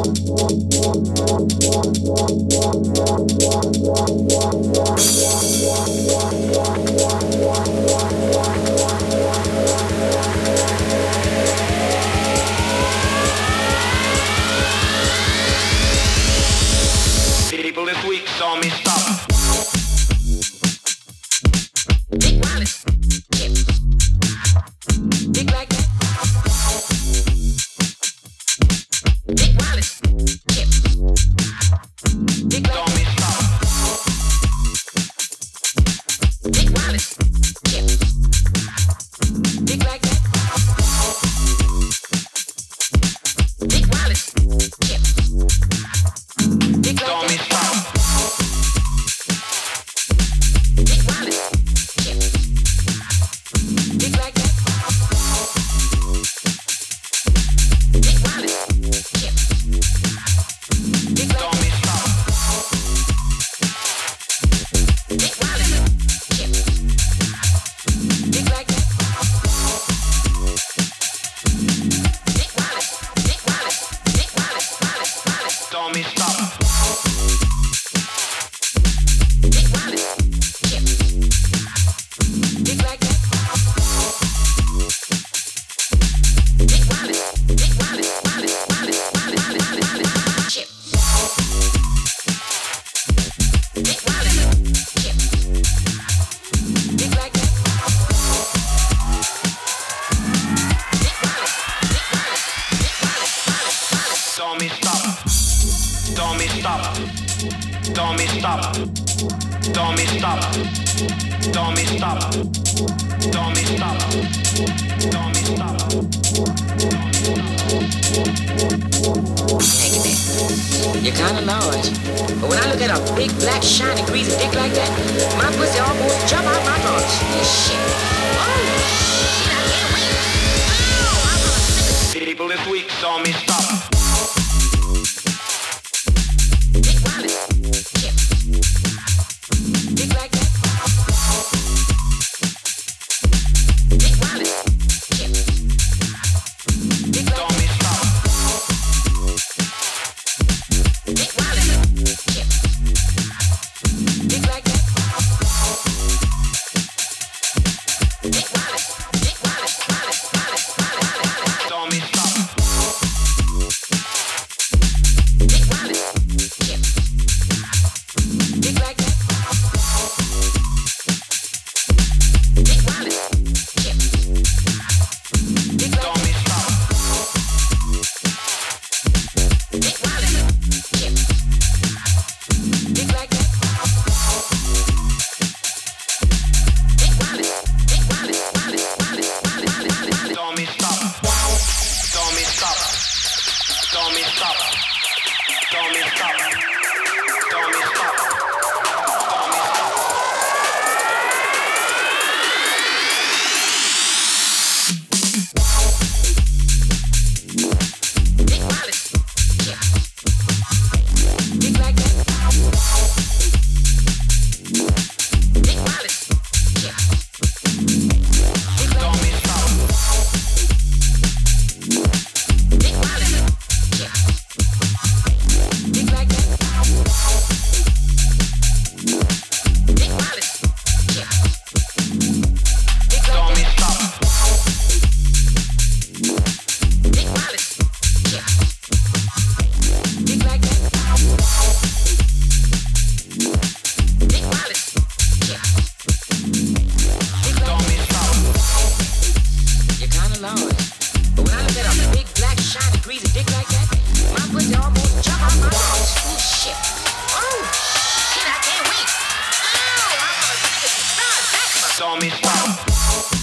one, one. Me stop. Don't me stop. Don't me stop. Don't me stop. Don't me stop. Don't me stop. Don't me stop. You're kinda large. But when I look at a big black shiny greasy dick like that, my pussy almost jump out my drawers. Shit. Oh shit, I can't wait. Oh, People this week saw me stop. Saw me.